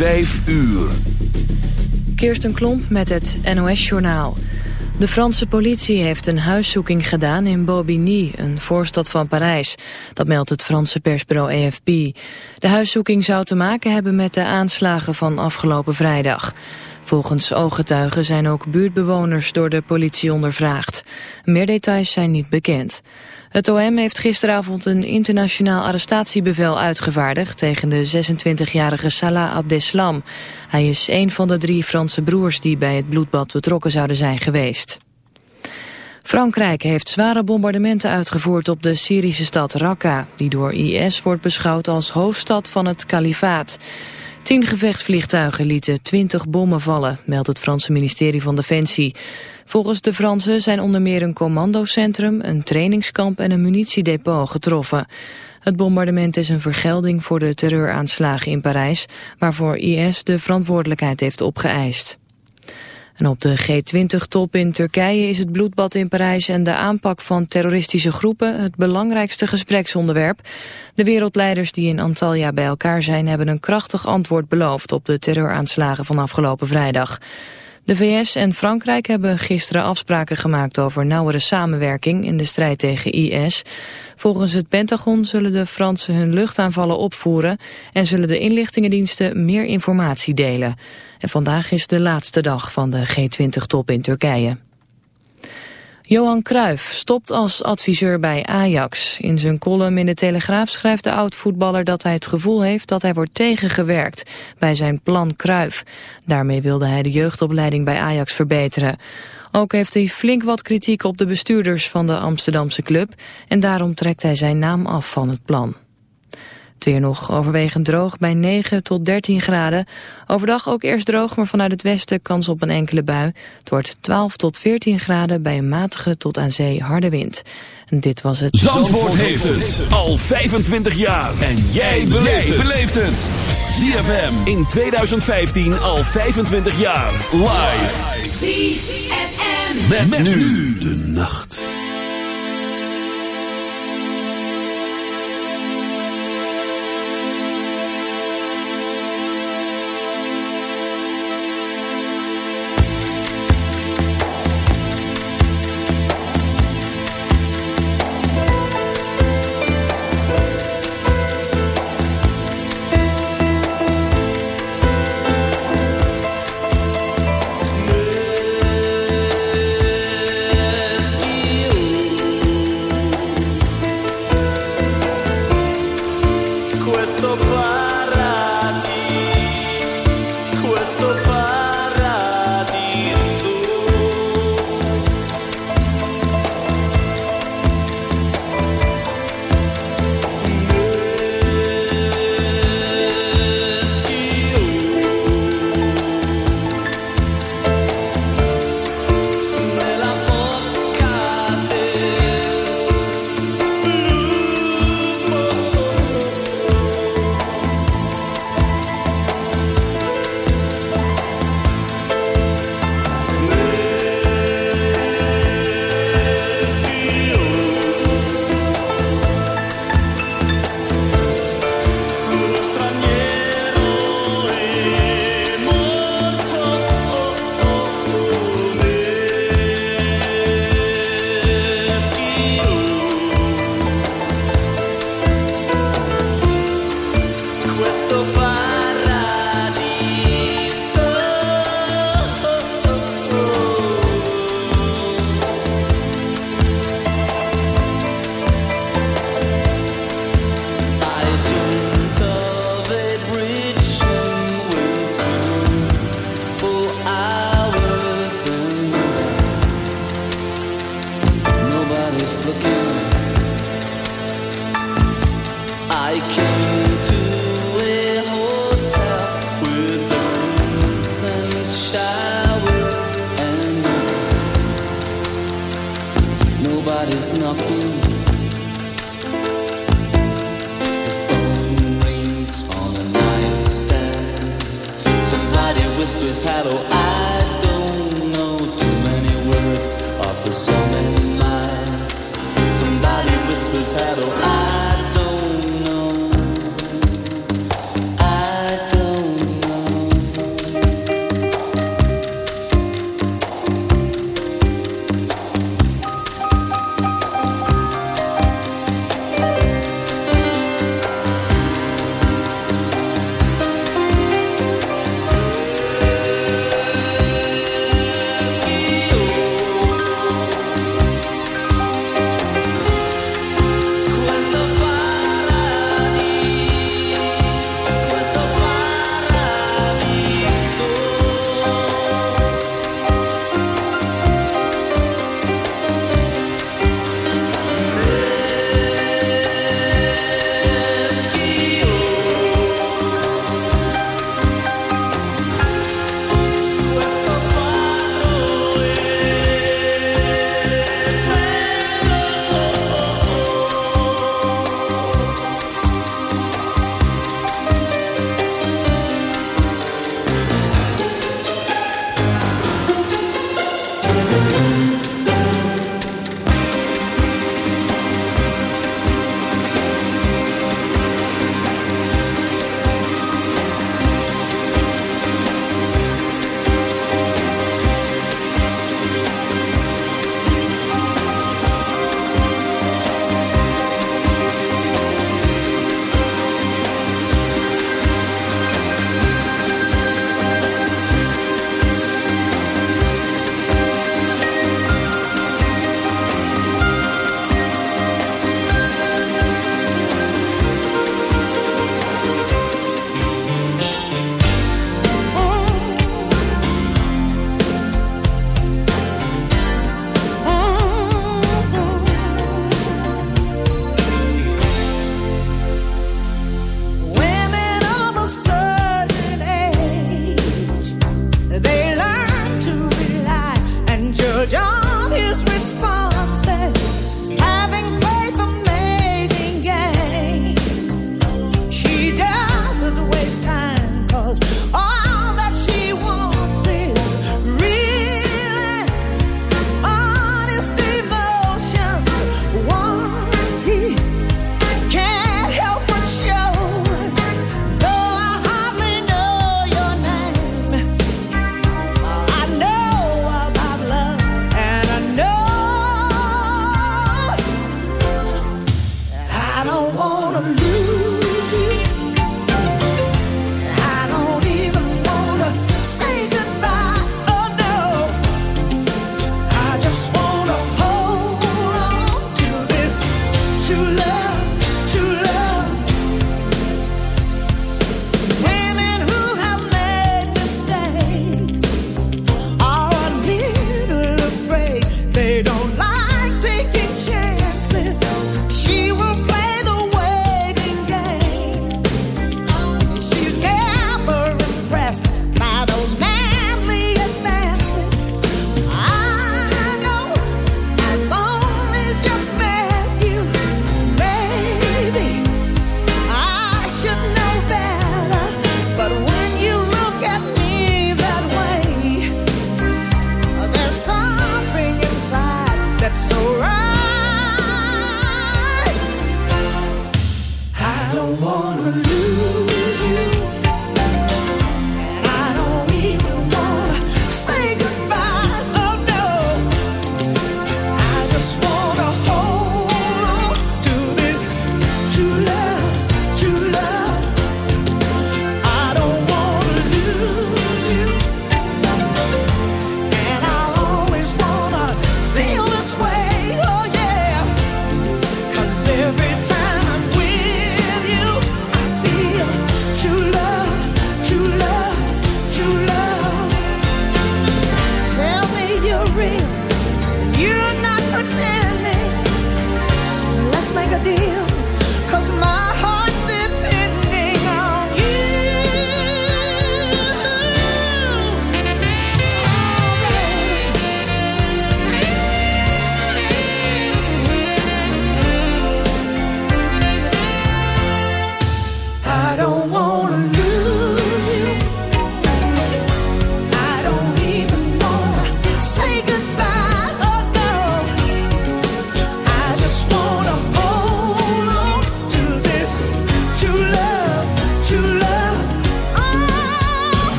Vijf uur. Kirsten Klomp met het NOS-journaal. De Franse politie heeft een huiszoeking gedaan in Bobigny, een voorstad van Parijs. Dat meldt het Franse persbureau AFP. De huiszoeking zou te maken hebben met de aanslagen van afgelopen vrijdag. Volgens ooggetuigen zijn ook buurtbewoners door de politie ondervraagd. Meer details zijn niet bekend. Het OM heeft gisteravond een internationaal arrestatiebevel uitgevaardigd tegen de 26-jarige Salah Abdeslam. Hij is een van de drie Franse broers die bij het bloedbad betrokken zouden zijn geweest. Frankrijk heeft zware bombardementen uitgevoerd op de Syrische stad Raqqa, die door IS wordt beschouwd als hoofdstad van het kalifaat. Tien gevechtsvliegtuigen lieten twintig bommen vallen, meldt het Franse ministerie van Defensie. Volgens de Fransen zijn onder meer een commandocentrum, een trainingskamp en een munitiedepot getroffen. Het bombardement is een vergelding voor de terreuraanslagen in Parijs, waarvoor IS de verantwoordelijkheid heeft opgeëist. En op de G20-top in Turkije is het bloedbad in Parijs en de aanpak van terroristische groepen het belangrijkste gespreksonderwerp. De wereldleiders die in Antalya bij elkaar zijn hebben een krachtig antwoord beloofd op de terreuraanslagen van afgelopen vrijdag. De VS en Frankrijk hebben gisteren afspraken gemaakt over nauwere samenwerking in de strijd tegen IS. Volgens het Pentagon zullen de Fransen hun luchtaanvallen opvoeren en zullen de inlichtingendiensten meer informatie delen. En vandaag is de laatste dag van de G20-top in Turkije. Johan Cruijff stopt als adviseur bij Ajax. In zijn column in de Telegraaf schrijft de oud-voetballer dat hij het gevoel heeft dat hij wordt tegengewerkt bij zijn plan Cruijff. Daarmee wilde hij de jeugdopleiding bij Ajax verbeteren. Ook heeft hij flink wat kritiek op de bestuurders van de Amsterdamse club en daarom trekt hij zijn naam af van het plan. Het weer nog overwegend droog bij 9 tot 13 graden. Overdag ook eerst droog, maar vanuit het westen kans op een enkele bui. Het wordt 12 tot 14 graden bij een matige tot aan zee harde wind. En dit was het... Zandvoort, heeft het al 25 jaar. En jij beleeft het. ZFM in 2015 al 25 jaar. Live. ZFM. Met, nu de nacht.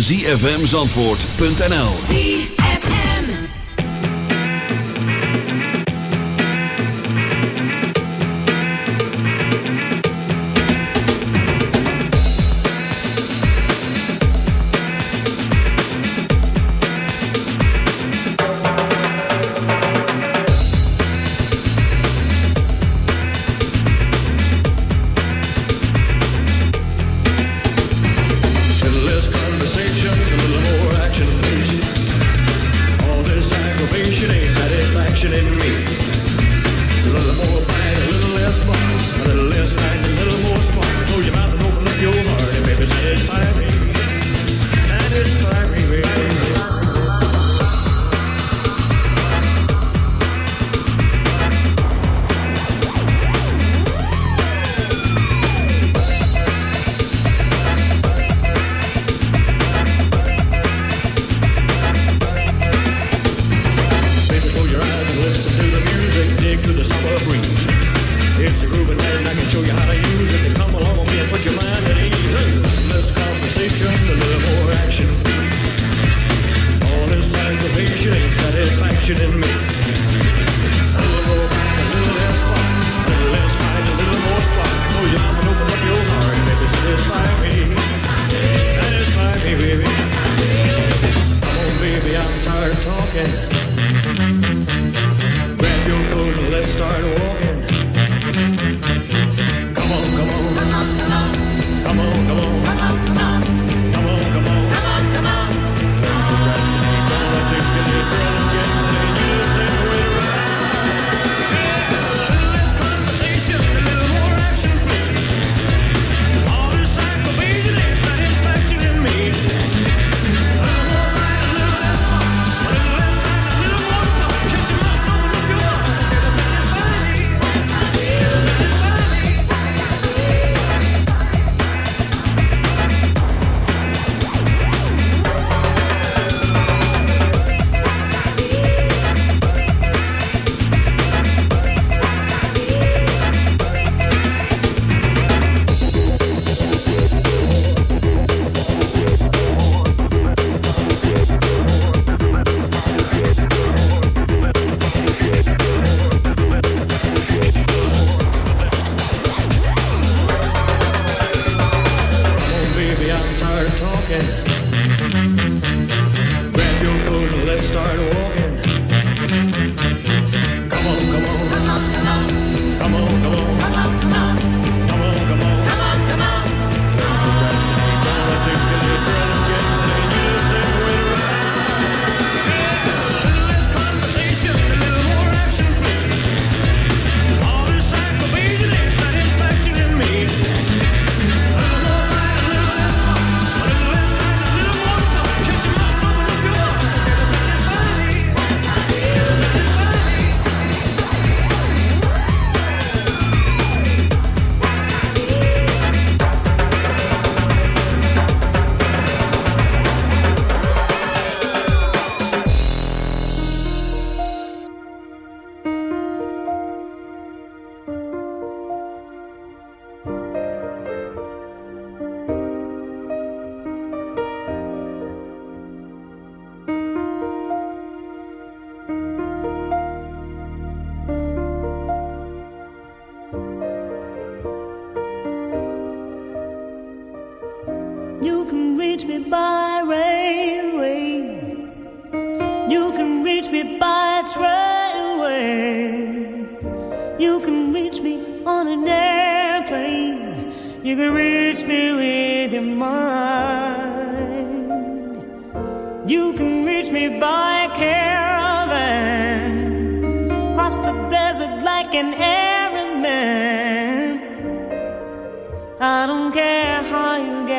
zfmzandvoort.nl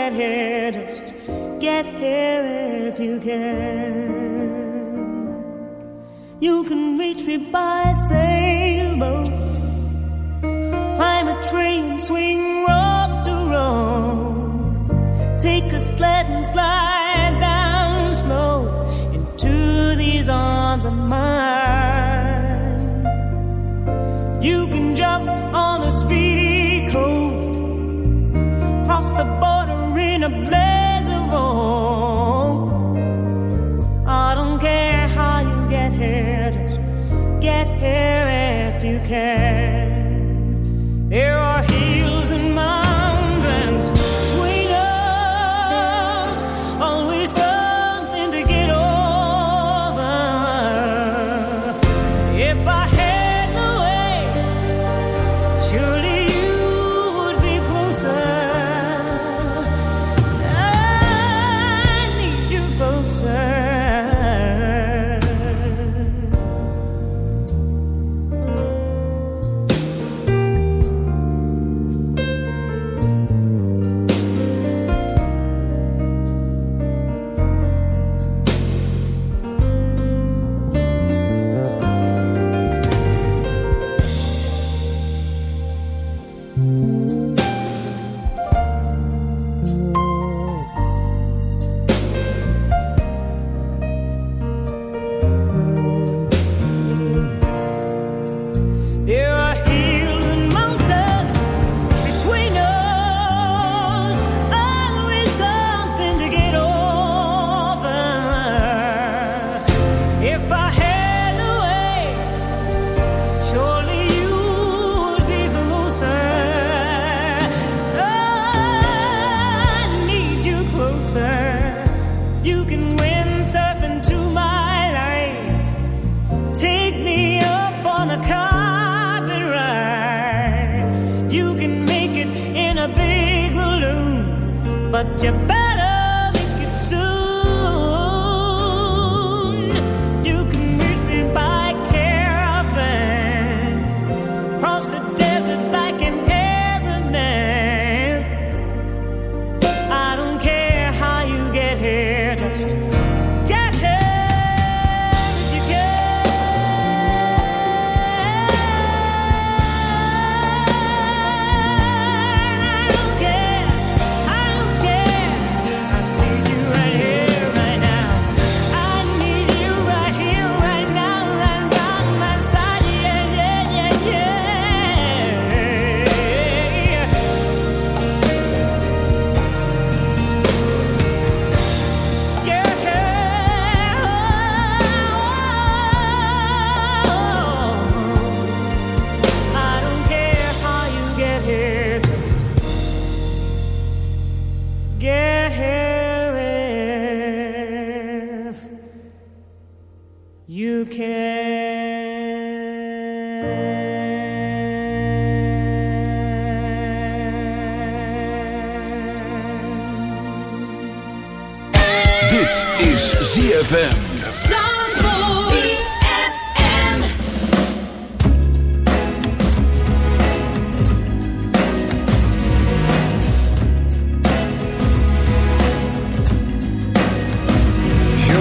get here, just get here if you can. You can reach me by sailboat, climb a train, swing rope to rope, take a sled and slide down slow into these arms of mine. You can jump on a speedy coat, cross the border a blaze of hope. I don't care how you get here, just get here if you can. Balloon, but you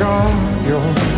all yours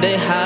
behind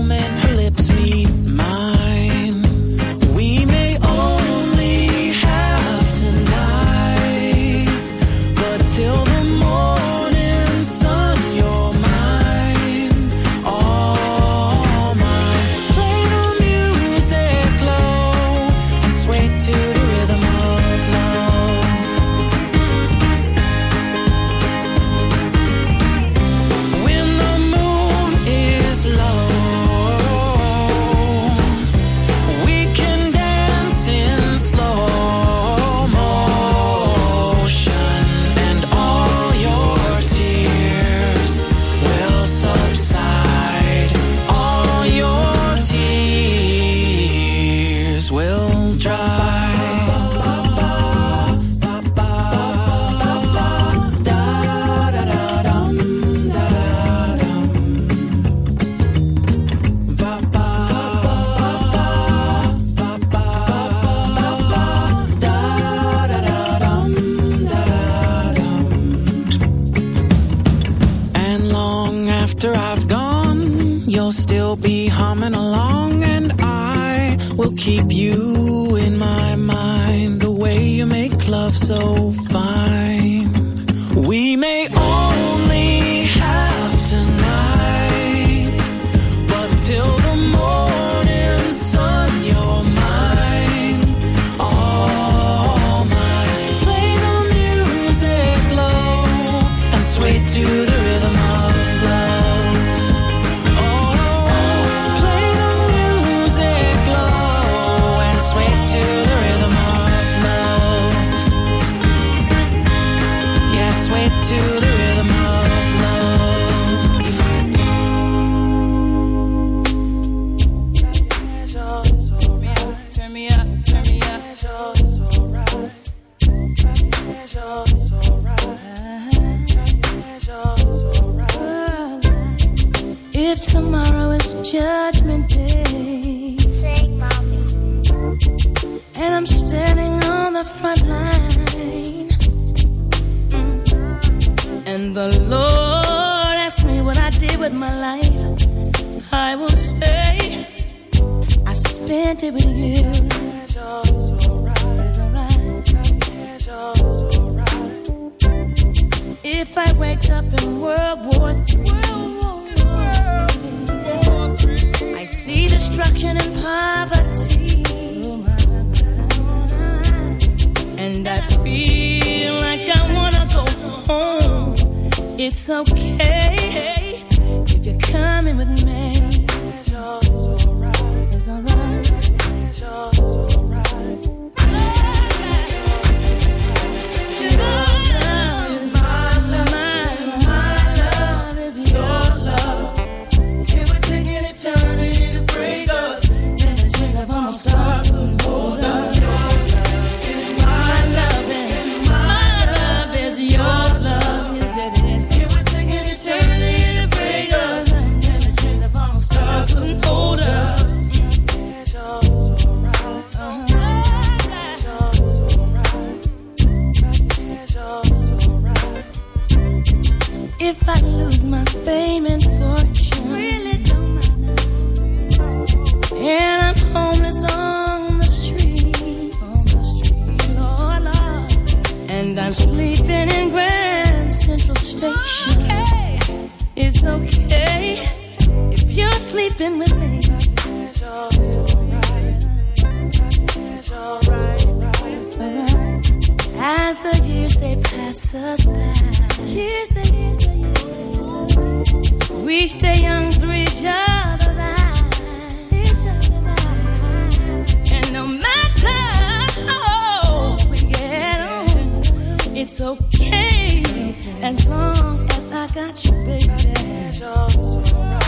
repented with you. It's alright. It's. If I wake up in World War III, I see destruction and poverty, and I feel like I wanna go home. It's okay if you're coming with me. It's okay, okay as long as I got you, baby.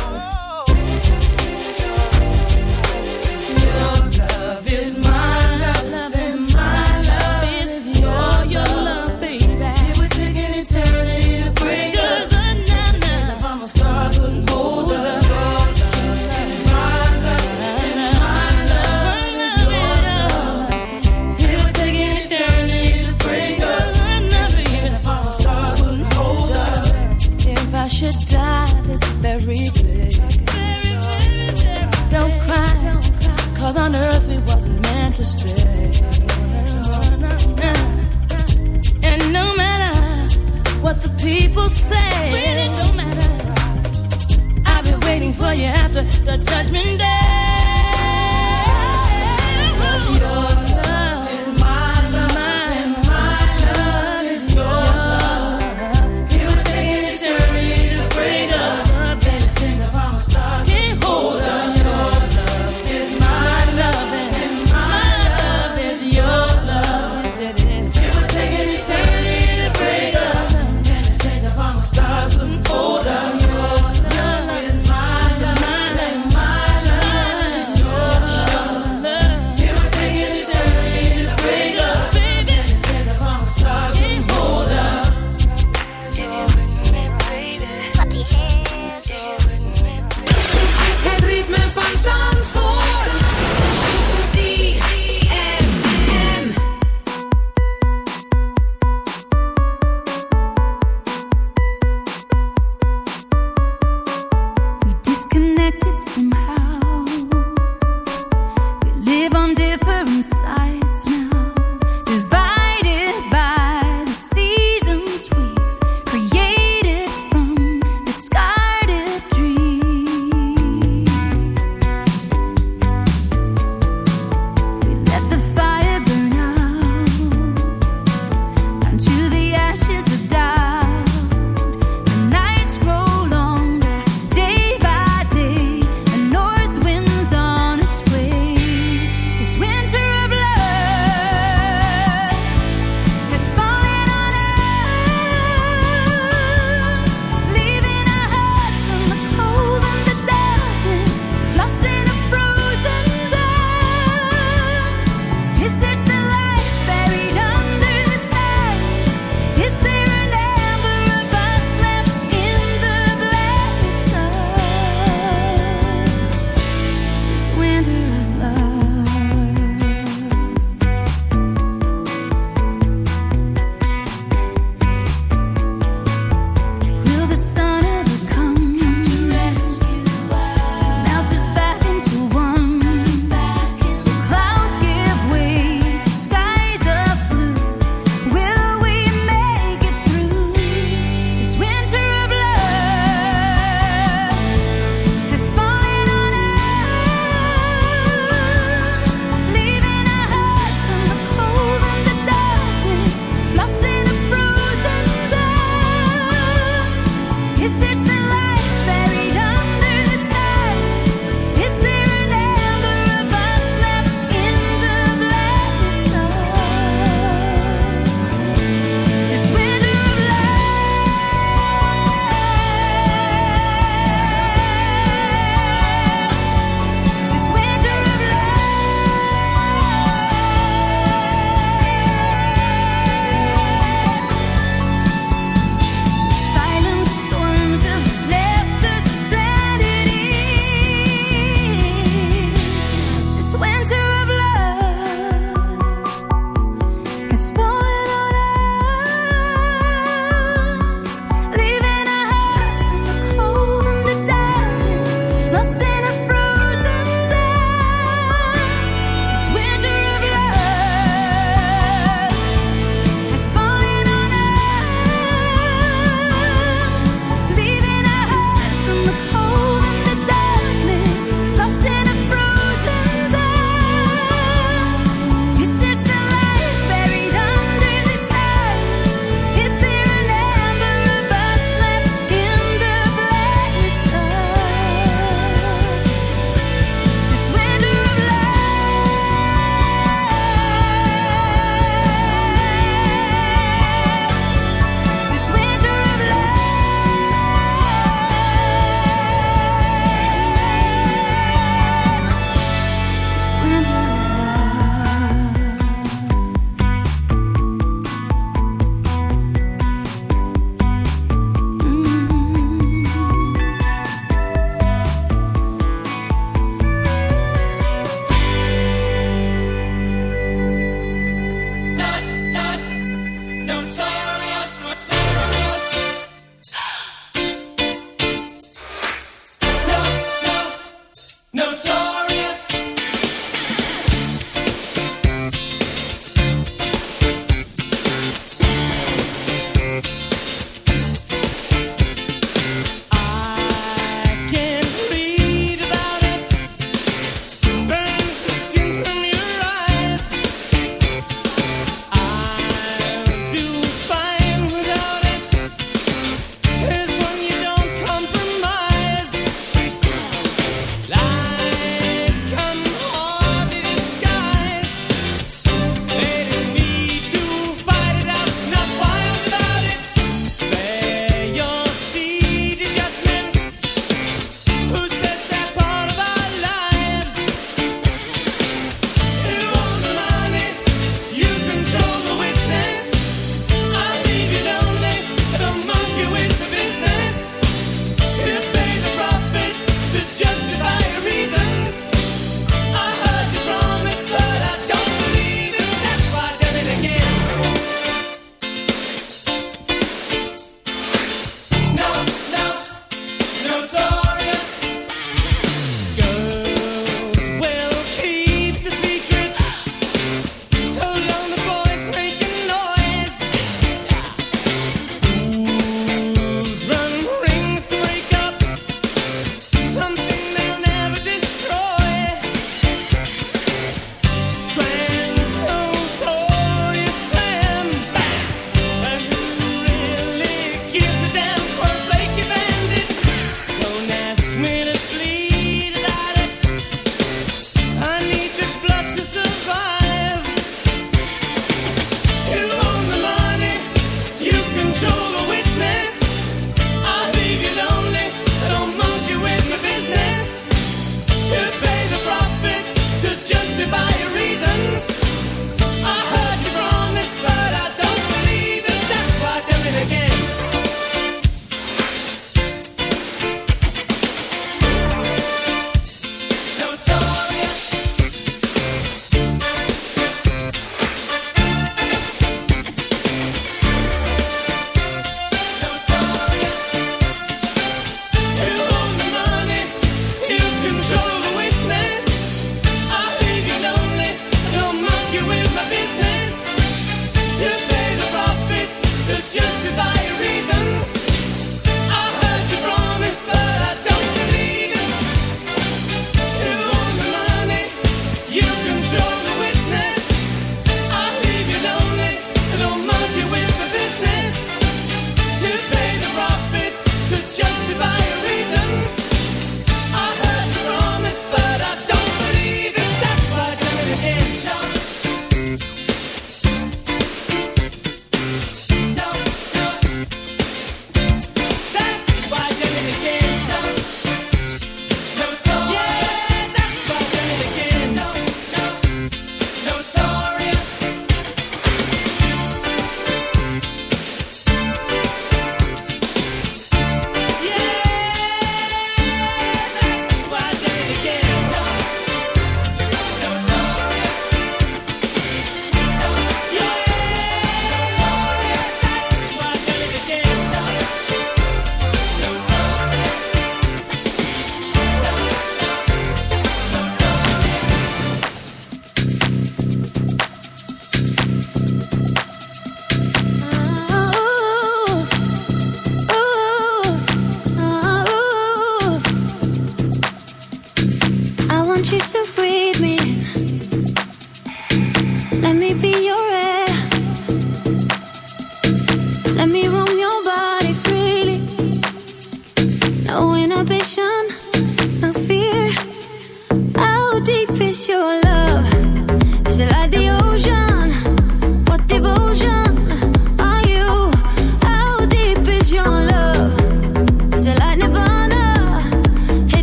to the judgment day.